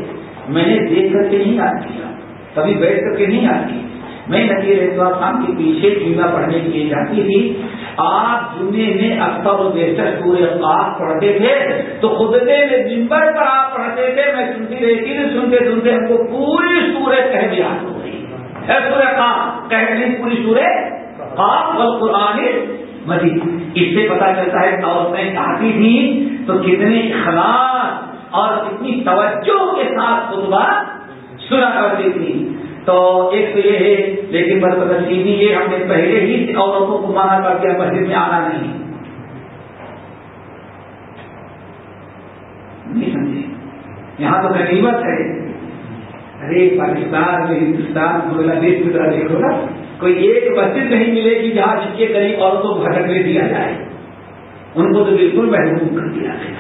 میں نے دیکھ کر کے نہیں یاد کیا۔ کبھی بیٹھ کر کے نہیں یاد کی میں نبی خان کے پیچھے جمعہ پڑھنے کے لیے جاتی تھی، آپ جمعے میں اکثر و بیشتر سورہ پاک پڑھتے تھے، تو خدے میں ممبر پر آپ پڑھتے تھے، میں سنتی رہتی تھی سنتے سنتے ہم کو پوری سورہ کہہ بھی سورہ پاک کہہ پوری سورہ پاک اور قرآن مزید اس سے پتا چلتا ہے عورتیں آتی تھیں تو کتنے اخلاق اور کتنی توجہ کے ساتھ خطبہ سنا کرتی تھی۔ تو ایک تو یہ ہے، لیکن بس یہ ہم نے پہلے ہی عورتوں کو مانا کر کے مسجد میں آنا نہیں۔ نہیں سمجھے؟ یہاں تو غنیمت ہے۔ ارے پاکستان میں ہندوستان، بنگلہ دیش کی طرح دیکھو نا، کوئی ایک مسجد نہیں ملے گی جہاں جن کے قریب عورتوں کو بھٹکنے دیا جائے۔ ان کو تو بالکل محروم کر دیا گیا۔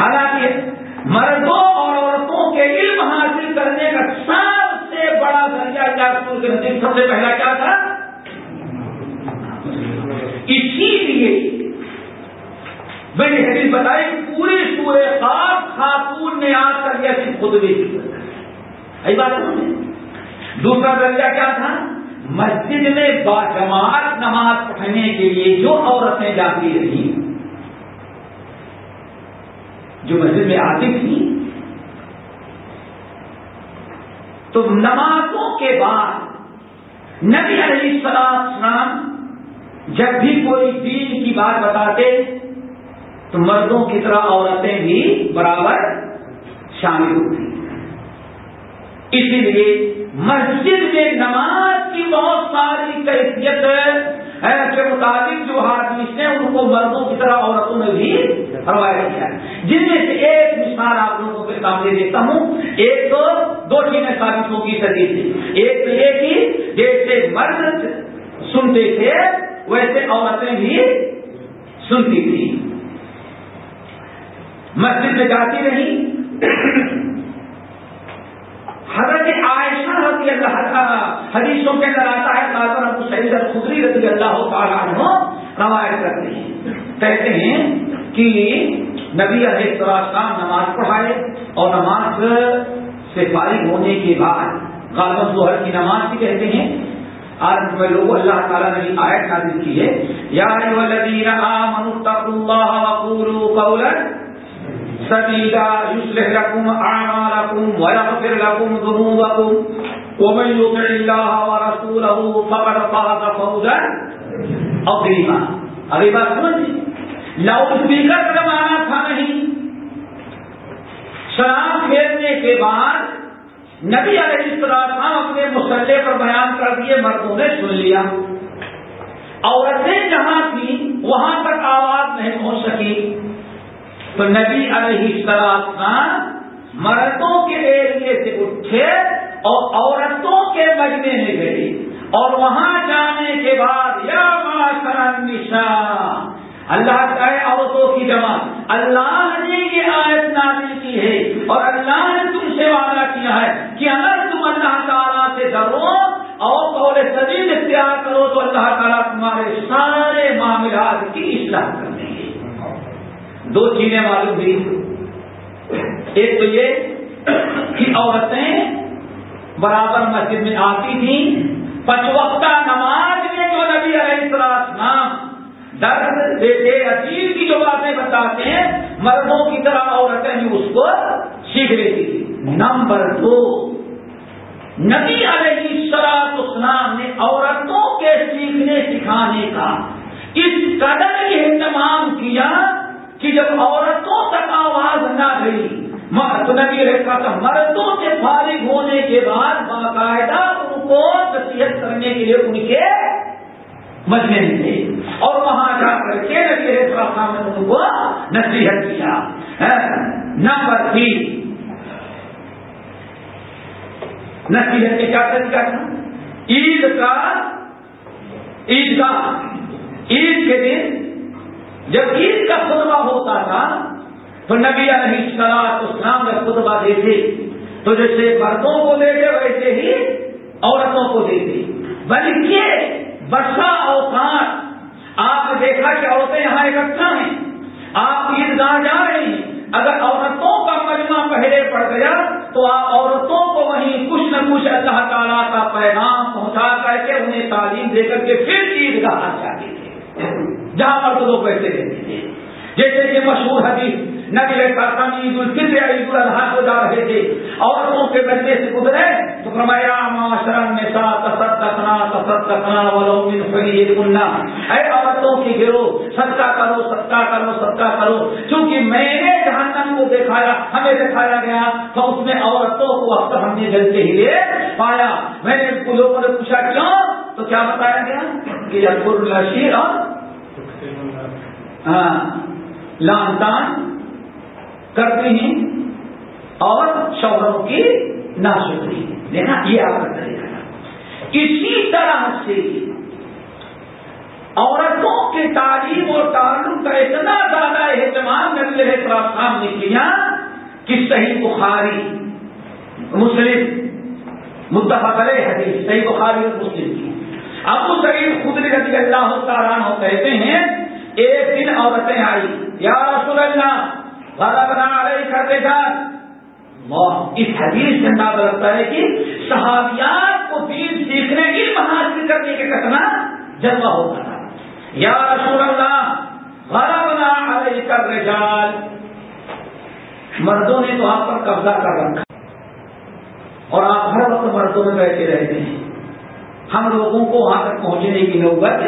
حالانکہ مردوں اور عورتوں کے سب سے پہلا کیا تھا؟ اسی لیے میں نے حدیث بتائی پوری سورے خاص خاتون نے آج کر دیا صرف خود بھی صحیح بات دوسرا ذریعہ کیا تھا؟ مسجد میں باجماعت نماز پڑھنے کے لیے جو عورتیں جاتی رہی، جو مسجد میں آتی تھی تو نمازوں کے بعد نبی علیہ السلام جب بھی کوئی دین کی بات بتاتے تو مردوں کی طرح عورتیں بھی برابر شامل ہوتی۔ اسی لیے مسجد میں نماز کی بہت ساری کیفیت کے مطابق جو حادث ہیں، ان کو مردوں کی طرح عورتوں نے بھی روایت کیا جن میں سے ایک مثال آپ لوگوں کے سامنے دیتا ہوں۔ ایک تو دو چیزیں ثابت ہوگی سدی سے ایک تو یہ کہ جیسے مرد سنتے تھے، ویسے عورتیں بھی سنتی تھی مسجد میں جاتی رہی۔ حضرت عائشہ رضی اللہ حدیثوں کے اندر آتا ہے ناظر ابو سعید الخدری رضی اللہ تعالیٰ عنہ روایت کرتے ہیں۔ کہتے ہیں کہ نبی علیہ السلام نماز پڑھائے اور نماز سے فارغ ہونے کے بعد غالب ظہر کی نماز بھی کہتے ہیں۔ آج میں لوگوں اللہ تعالیٰ نے آیت نازل کی ہے۔ یا الذین آمنوا اتقوا اللہ وقولوا قولا سديدا يصلح لكم أعمالكم ويغفر لكم ذنوبكم ومن يطع الله ورسوله فقد فاز فوزا عظيما ابھی بات سمجھ لاؤڈ اسپیکر کا تھا نہیں۔ شراب پھیرنے کے بعد نبی علیہ السلام اپنے مسلح پر بیان کر دیے، مردوں نے سن لیا۔ عورتیں جہاں تھیں، وہاں تک آواز نہیں پہنچ سکی۔ تو نبی علیہ السلام مردوں کے ایریے سے اٹھے اور عورتوں کے مجمے میں گئے اور وہاں جانے کے بعد، یا نشان اللہ کا عورتوں کی جمع اللہ نے یہ آیت نازل کی ہے اور اللہ نے تم سے وعدہ کیا ہے کہ اگر تم اللہ تعالیٰ سے ڈرو اور قول سبیل اختیار کرو تو اللہ تعالیٰ تمہارے سارے معاملات کی اصلاح کرنے دو چیزیں معلوم ہوئی۔ ایک تو یہ کہ عورتیں برابر مسجد میں آتی تھیں پچوکتا نماز میں جو نبی علیہ السلام درد دیتے عجیب کی جو باتیں بتاتے ہیں، مردوں کی طرح عورتیں بھی اس کو سیکھ لیتی۔ تھی نمبر دو، نبی علیہ سرات اسلام نے عورتوں کے سیکھنے سکھانے کا اس قدر اہتمام کیا کہ جب عورتوں تک آواز نہ گئی تو نبی رکھا تھا مردوں سے فارغ ہونے کے بعد باقاعدہ ان کو نصیحت کرنے کے لیے ان کے مجمے میں اور وہاں جا کر کے نبی رکھا نے ان کو نصیحت کیا۔ نمبر تین۔ نصیحت کے کیا طریقہ تھا عید کا عید کا عید کے دن جب عید کا خطبہ ہوتا تھا، تو نبی علیہ السلام اسلام جب خطبہ دیتے تو جیسے مردوں کو دیتے ویسے ہی عورتوں کو دیتے بلکہ برسا اوقات آپ نے دیکھا کہ عورتیں یہاں اکٹھا ہیں۔ آپ عید گاہ جا رہی ہیں۔ اگر عورتوں کا مجمع پہلے پڑ گیا تو آپ عورتوں کو وہیں کچھ نہ کچھ اللہ تعالیٰ کا پیغام پہنچا کر کے انہیں تعلیم دے کر کے پھر عید گاہ جاتے تھے جہاں مرد لوگ بیٹھے رہتے تھے جیسے کہ مشہور حدیث نبی عید الفطر عید الاضحیٰ کو جا رہے تھے، عورتوں کے بچے سے گزرے، تو فرمایا معاشرن میں سا تصدقنا تصدقنا ولو من فرید کننا اے عورتوں کی گروہ، صدقہ کرو صدقہ کرو صدقہ کرو کیونکہ میں نے جہنم کو دکھایا، ہمیں دکھایا گیا، تو اس میں عورتوں کو اب ہم نے جلتے ہی لے پایا۔ میں نے لوگوں نے پوچھا، کیوں؟ تو کیا بتایا گیا؟ کہ اکبر الشیر اور ہاں۔ لان تان کرتی ہیں اور شوہروں کی ناشکری۔ دیکھا، یہ آپ کا طریقہ اسی طرح سے عورتوں کی تعلیم اور تعلق کا اتنا زیادہ اہتمام نبی علیہ السلام نے کیا کہ صحیح بخاری، مسلم، متفق علیہ حدیث، صحیح بخاری اور مسلم کی۔ ابو سعید خدری رضی اللہ تعالیٰ کہتے ہیں ایک دن عورتیں آئی یا رسول اللہ غلبنا علیہ کرتے جان اس حدیث سے اندازہ لگتا ہے کہ صحابیات کو دین سیکھنے، علم حاصل کرنے کے کتنا جذبہ ہوتا تھا۔ یا رسول اللہ غلبنا علیہ کر رجال۔ مردوں نے تو آپ پر قبضہ کر رکھا۔ اور آپ ہر وقت مردوں میں بیٹھے رہتے ہیں۔ ہم لوگوں کو وہاں تک پہنچنے کی نوبت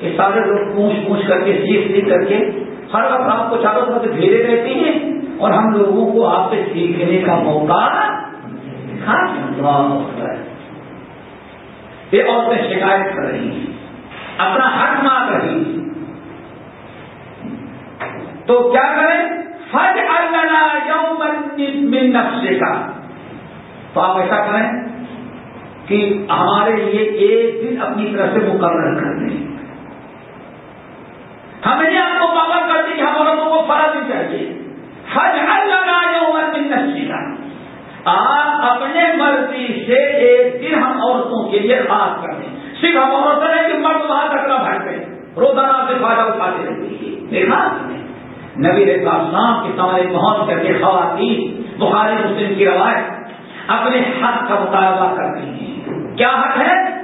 کہ سارے لوگ پوچھ پوچھ کر کے، سیکھ سیکھ کر کے ہر وقت آپ کو چاروں طرف گھیرے رہتے ہیں اور ہم لوگوں کو آپ سے سیکھنے کا موقع ہاں یہ عورتیں شکایت کر رہی ہیں، اپنا حق مانگ رہی ہیں۔ تو کیا کریں؟ فج اللہ یوم من نفسے کا تو آپ ایسا کریں کہ ہمارے لیے ایک دن اپنی طرف سے مقرر کر دیں۔ ہمیں آپ کو پابند کرتی کہ ہم عورتوں کو فرض نہیں چاہیے۔ حج اللہ یوم من نفسی کا آپ اپنے مرضی سے ایک دن ہم عورتوں کے لیے خاص کر دیں۔ صرف ہم عورتیں ہیں کہ مرد وہاں تک نہ بھٹکے روزانہ سے فائدہ اٹھاتے رہتے ہیں۔ دیکھا نبی السلام کے سامنے پہنچ کر کے خواتین، بخاری، مسلم کی روایت اپنے حق کا مطالبہ کرتی ہیں۔ کیا حق ہے؟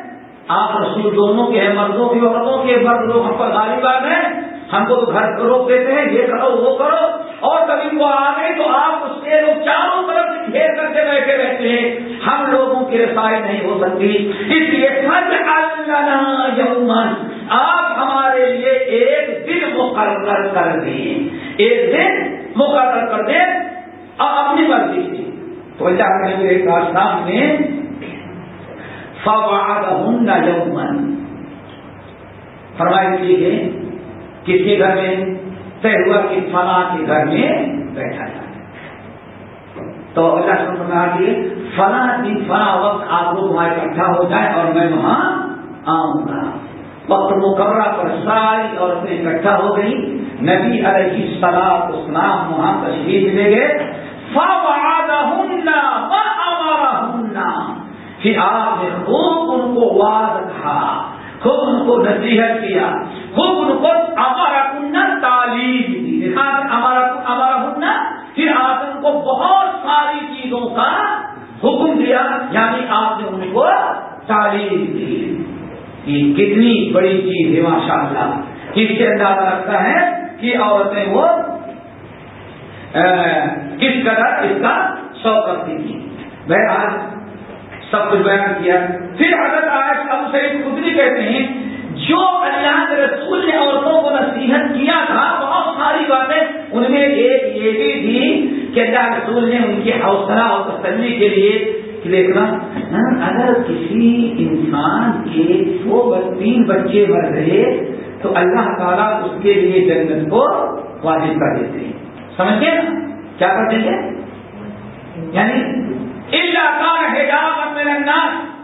آپ رسول دونوں کے ہیں، مردوں کی، عورتوں کے مرد لوگ ہم پر غالب آ گئے۔ ہم کو تو گھر روک دیتے ہیں، یہ کرو، وہ کرو۔ اور کبھی وہ آ گئی تو آپ اس کے لوگ چاروں طرف سے گھیر کر کے بیٹھے رہتے ہیں۔ ہم لوگوں کی رسائی نہیں ہو سکتی۔ اس لیے سچ اللہ یومن آپ ہمارے لیے ایک دن مقرر کر دیں۔ ایک دن مقرر کر دیں۔ اور اپنی مرضی سے۔ تو جا کر میرے کاشتاب میں فواد ہوں یومن فرمائی دیجیے کسی گھر میں طے ہوا کہ فلاں کے گھر میں بیٹھا جائے۔ تو اللہ سمجھا دیے فلاں دن فلاں وقت آپ لوگ وہاں اکٹھا ہو جائے اور میں وہاں آؤں گا۔ وقت مقررہ پر ساری عورتیں اکٹھا ہو گئی نبی علیہ السلام اسلام وہاں تشریف لے گئے۔ پھر آپ نے خوب ان کو واد کھا خوب ان کو نصیحت کیا۔ خوب ان کو ہمارا کنن تعلیم دی پھر آدم کو بہت ساری چیزوں کا حکم دیا یعنی آپ نے ان کو تعلیم دی۔ یہ کتنی بڑی چیز ہے ماشاء اللہ کس سے اندازہ رکھتا ہے کہ عورتیں وہ کس قدر اس کا شوق کرتی تھی بہرحال سب کچھ بیان کیا۔ پھر حضرت آج اب سے خود بھی کہتے ہیں جو اللہ کے رسول نے عورتوں کو نصیحت کیا تھا، بہت ساری باتیں ان میں ایک یہ بھی تھی کہ اللہ رسول نے ان کی حوصلہ اور تسلی کے لیے دیکھنا ہاں، اگر کسی انسان کے دو تین بچے مر گئے تو اللہ تعالیٰ اس کے لیے جنت کو واجب کر دیتے ہیں۔ سمجھے نا؟ کیا کر دیں گے؟ یعنی علاقہ حجاب میں الناس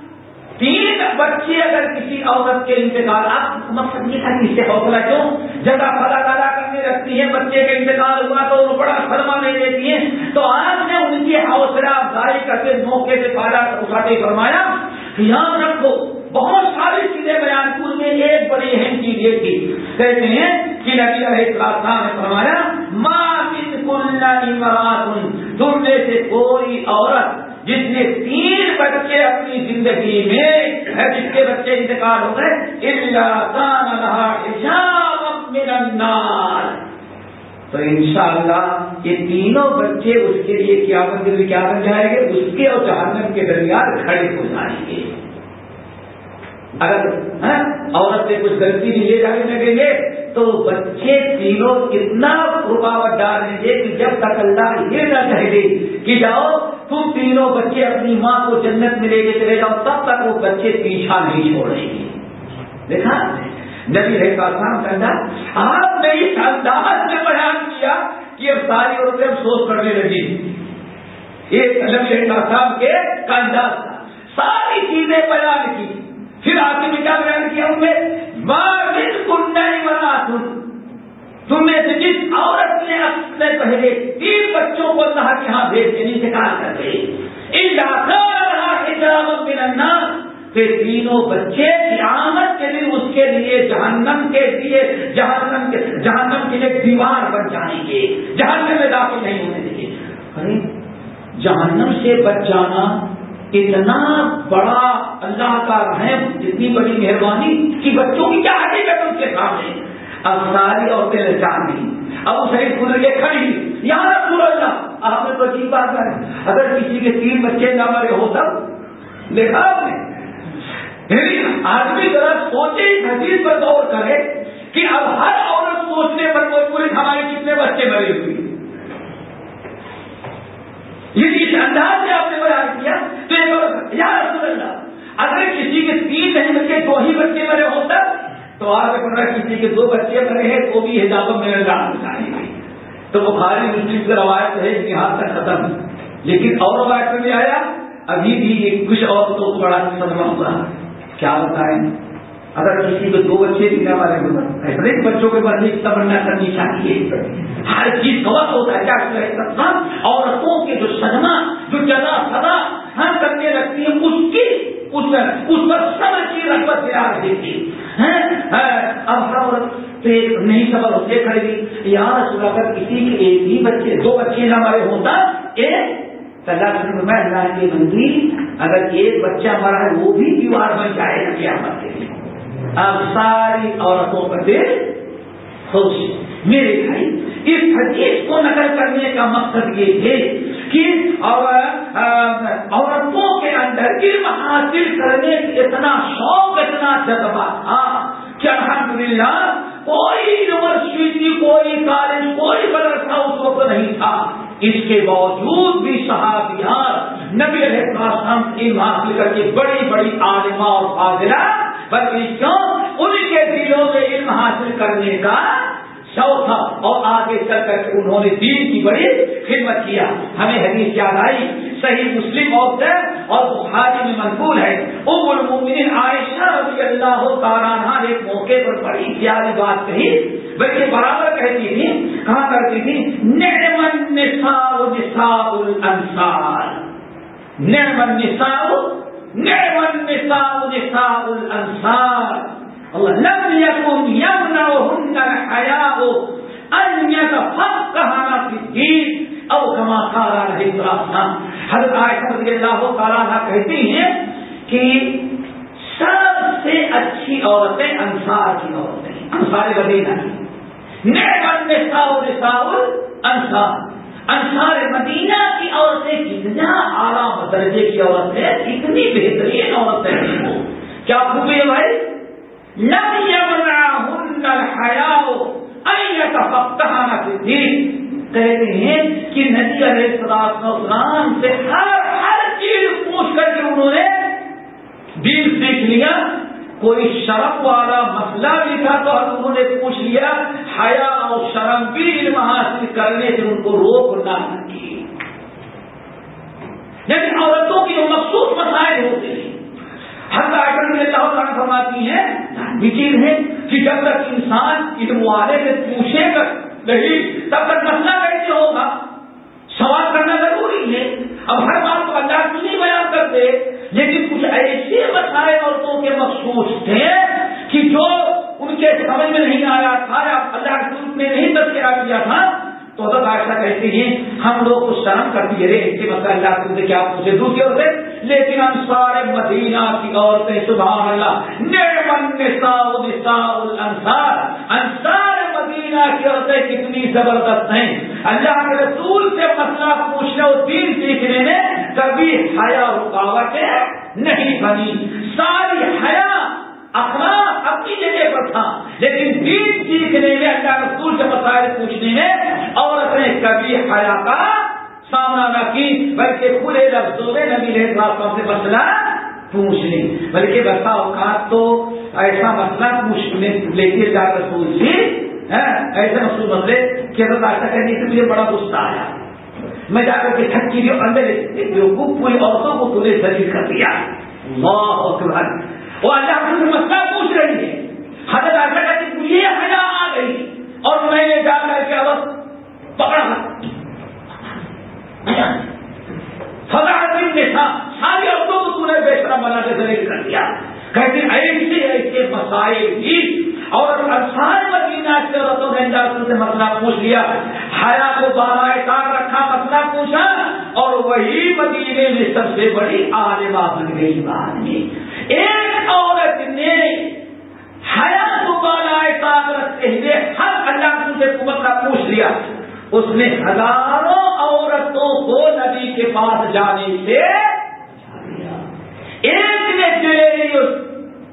تین بچے اگر کسی عورت کے انتقال آپ مقصد یہ تھا کہ اس سے حوصلہ کیوں؟ جگہ پلا دادا کرنے رکھتی ہے، بچے کا انتقال ہوا تو وہ بڑا فرما نہیں دیتی ہے تو آج نے ان کی حوصلہ افزائی کر کے موقع سے فائدہ اٹھاتے فرمایا یاد رکھو، بہت ساری چیزیں بیان کی، ان میں ایک بڑی اہم چیز یہ تھی۔ کہتے ہیں کہ نبی علیہ السلام نے فرمایا ماں کن تم میں سے کوئی عورت جس نے تین بچے اپنی زندگی میں جس کے بچے انتقال ہو گئے تو انشاءاللہ یہ تینوں بچے اس کے لیے کیا بن کیا بن جائیں گے؟ اس کے اور جہنم کے درمیان کھڑے ہو جائیں گے۔ اگر ہاں، عورت سے کچھ غلطی بھی لے جانے لگیں گے، تو بچے تینوں اتنا رکاوٹ ڈال دیں گے کہ جب تک اللہ یہ نہ کہہ کہ جاؤ تم تینوں بچے اپنی ماں کو جنت میں لے کے چلے جاؤ، تب تک وہ بچے پیچھا نہیں چھوڑیں گے دیکھا؟ نبی رہتا آسان کرنا آپ نے اس انداز میں بیان کیا کہ اب ساری عورتیں افسوس کرنے لگی ایک نبی رہتا صاحب کے کا انداز تھا۔ ساری چیزیں بیان کی۔ پھر آپ نے کیا بیان کیا ان میں؟ بارش کنڈائی بنا تم تم میں سے جس عورت نے اپنے پہلے تین بچوں کو اللہ کے یہاں بھیج کے انتقال کر گئی کہ تینوں بچے قیامت کے دن اس کے لیے جہنم کے لیے، جہنم کے جہنم کے لیے دیوار بن جائیں گے۔ جہنم میں داخل نہیں ہونے دیں گے۔ جہنم سے بچ جانا اتنا بڑا اللہ کا رحم اتنی بڑی مہربانی، کہ بچوں کی کیا حقیقت ان کے سامنے؟ اب ساری عورتیں جان دی اب وہ صحیح کھل کے کھڑی یہاں رسول اللہ، آپ نے تو عجیب بات ہے اگر کسی کے تین بچے نہ مرے ہو تب؟ دیکھا آپ نے؟ آدمی ذرا سوچے اس حدیث پر غور کرے کہ اب ہر عورت سوچنے پر کوئی پوری ہمارے کتنے بچے مرے ہوئے یہ اس انداز سے آپ نے بیان کیا۔ تو ایک یا رسول اللہ، اگر کسی کے تین نہیں بچے، دو ہی بچے مرے ہوتا تو آپ پڑھ رہا کسی کے دو بچے مرے ہیں تو بھی حجاب میں رام جائیں گے تو بخاری مسلم کی روایت ہے کہ یہاں تک ختم۔ لیکن اور روایت میں بھی آیا، ابھی بھی کچھ عورتوں کو بڑا صدمہ ہوا کیا بتائیں؟ اگر کسی کو دو بچے بھی نہ مارے ہوگا ہر ایک بچوں کے بارے میں تمنا کرنی چاہیے ہر چیز غلط ہوتا ہے، کیا عورتوں کے جو سجما جو جگہ سدا ہم کرنے لگتی ہیں اس کی، اس پر سب کی رغبت سے آ رہی تھی اب نہیں صبر ہوتے کھڑے گی۔ یہاں سنا کر کسی کے ایک ہی بچے، دو بچے نہ ہمارے ہوتا، ایک اللہ میں اللہ کی بندی، اگر ایک بچہ ہمارا ہے، وہ بھی دیوار بن جائے گا کیا مت کے لیے۔ اب ساری عورتوں کا دل خوش میرے بھائی، اس حدیث کو نقل کرنے کا مقصد یہ ہے کہ عورتوں کے اندر علم حاصل کرنے کی اتنا شوق، اتنا جذبہ تھا کہ الحمد للہ کوئی یونیورسٹی، کوئی کالج، کوئی مدرسہ اس وقت نہیں تھا۔ اس کے باوجود بھی صحابیات نبی علیہ السلام علم حاصل کر کے بڑی بڑی عالمہ اور فاضلہ، بلکہ کیوں ان کے میں علم حاصل کرنے کا شوق تھا اور آگے چل کر کے انہوں نے دین کی بڑی خدمت کیا۔ ہمیں حدیث یاد آئی، صحیح مسلم اور اور بخاری میں منقول ہے۔ ام المؤمنین عائشہ رضی اللہ تعالیٰ ایک موقع پر بڑی پیاری بات کہی۔ بلکہ برابر کہتی تھی کہاں کرتی تھی نعم النساء نساء الانصار۔ نعم النساء نعم النساء نساء الانصار۔ لم يكن يمنعهن الحياء ان يتفقهن في الدين او کما کالا رہے حضرت عائشہ رضی اللہ تعالیٰ کہتی ہیں کہ سب سے اچھی عورتیں انصار کی عورتیں انصار مدینہ انصار۔ انصار مدینہ کی عورتیں کتنا اعلیٰ درجے کی عورت ہے کتنی بہترین عورت ہے کیا خوبی ہے بھائی؟ کہتے ہیں کہ نبی علیہ السلام سے ہر ہر چیز پوچھ کر کے انہوں نے دین سیکھ لیا، کوئی شرم والا مسئلہ بھی تھا تو انہوں نے پوچھ لیا، حیا اور شرم بھی علم حاصل کرنے سے ان کو روک نہ کی یعنی لیکن عورتوں کی جو مخصوص مسائل ہوتے ہیں ہر آئٹم میں اللہ تعالیٰ فرماتی ہیں یہ چیز ہے کہ جب تک انسان علم والے سے پوچھے گا نہیں، تب تک مسئلہ کیسے ہوگا؟ سوال کرنا ضروری ہے۔ اب ہر بات کو اللہ کیوں نہیں بیان کرتے، لیکن کچھ ایسے مسائل عورتوں کے مخصوص تھے کہ جو ان کے سمجھ میں نہیں آیا تھا، یا اللہ نے نہیں تذکرہ کیا تھا، تو حضرت عائشہ کہتے ہیں، ہم لوگ کو شرم کر دیے رے اس کے مسئلہ اللہ تم کیا پوچھے؟ دوسری اور لیکن ہم سارے مدینہ کی عورتیں سبحان اللہ نعمن نساء نساء الانصار، انصار مدینہ کی عورتیں کتنی زبردست ہیں۔ اللہ کے رسول سے مسئلہ پوچھنے اور دین سیکھنے میں کبھی حیا رکاوٹیں نہیں بنی۔ ساری حیا، اخلاق اپنی جگہ پر تھا، لیکن دین سیکھنے میں، اللہ رسول سے مسائل پوچھنے میں عورت نے کبھی حیا کا سامنا نہ کی، بلکہ کھلے لفظوں میں نبی رہے سے مسئلہ پوچھ لی بلکہ بسا اوقات تو ایسا مسئلہ پوچھنے لے کے جا رسول سے ایسے مسئلہ مسئلے کہ حضرت ایسا کرنے سے مجھے بڑا غصہ آیا۔ میں جا کر کے تھکی جو اندر پوری عورتوں کو تمہیں ذریع کر دیا۔ اللہ اکبر۔ وہ اللہ سے مسئلہ پوچھ رہی ہے، حضرت ایسا کر کے مجھے حیا آ گئی اور میں نے جا کر کے اب پکڑا۔ فضا نے ساری عورتوں کو تم نے بے شرم بنا کے ذریع کر دیا۔ کہتے ایسے ایسے مسائل بھی۔ اور انسان مدینہ سے عورتوں نے انجازت سے مسئلہ پوچھ لیا۔ حیا کو بارہ کار رکھا، مسئلہ پوچھا۔ اور وہی مدینے میں سب سے بڑی عالمہ بن گئی بعد میں ایک عورت نے حیا کو بارہ کار رکھتے ہوئے ہر اللہ سے مسئلہ پوچھ لیا۔ اس نے ہزاروں عورتوں کو نبی کے پاس جانے سے ایک نے چلے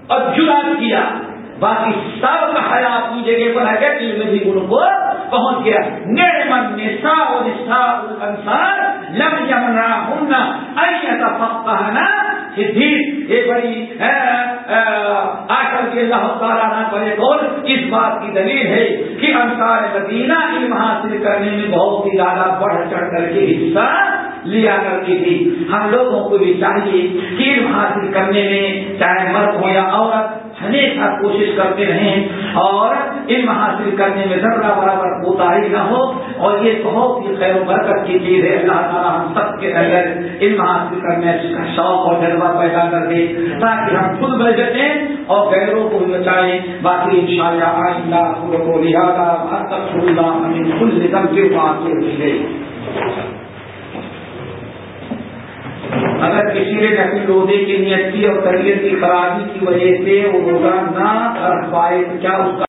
اور جرم کیا۔ باقی سب کا حیا اپنی جگہ پر ہے کہ علم بھی ان کو پہنچ گیا۔ نعمت نساء و نساء الانصار لم یمنا ہن ان یتفقهنا صدیق یہ بڑی آخر کے اللہ تعالیٰ نہ کرے اس بات کی دلیل ہے کہ انصار مدینہ علم حاصل کرنے میں بہت ہی زیادہ بڑھ چڑھ کر کے حصہ لیا کرتی تھی۔ ہم لوگوں کو بھی چاہیے کہ علم حاصل کرنے میں چاہے مرد ہو یا عورت، ہمیشہ کوشش کرتے رہیں۔ اور علم حاصل کرنے میں ذرا برابر کوتاہی نہ ہو اور یہ بہت ہی خیر و برکت کی چیز ہے۔ اللہ تعالیٰ ہم سب کے اندر علم حاصل کرنے کا شوق اور جذبہ پیدا کر دے تاکہ ہم خود بچیں اور غیروں کو بھی بچائیں۔ باقی ان شاء اللہ آئندہ کو لہٰذا کل نظم کے بات اگر کسی نے نقل روزے کی نیت کی اور طبیعت کی خرابی کی وجہ سے وہ روزہ نہ رکھ پائے تو کیا اس کا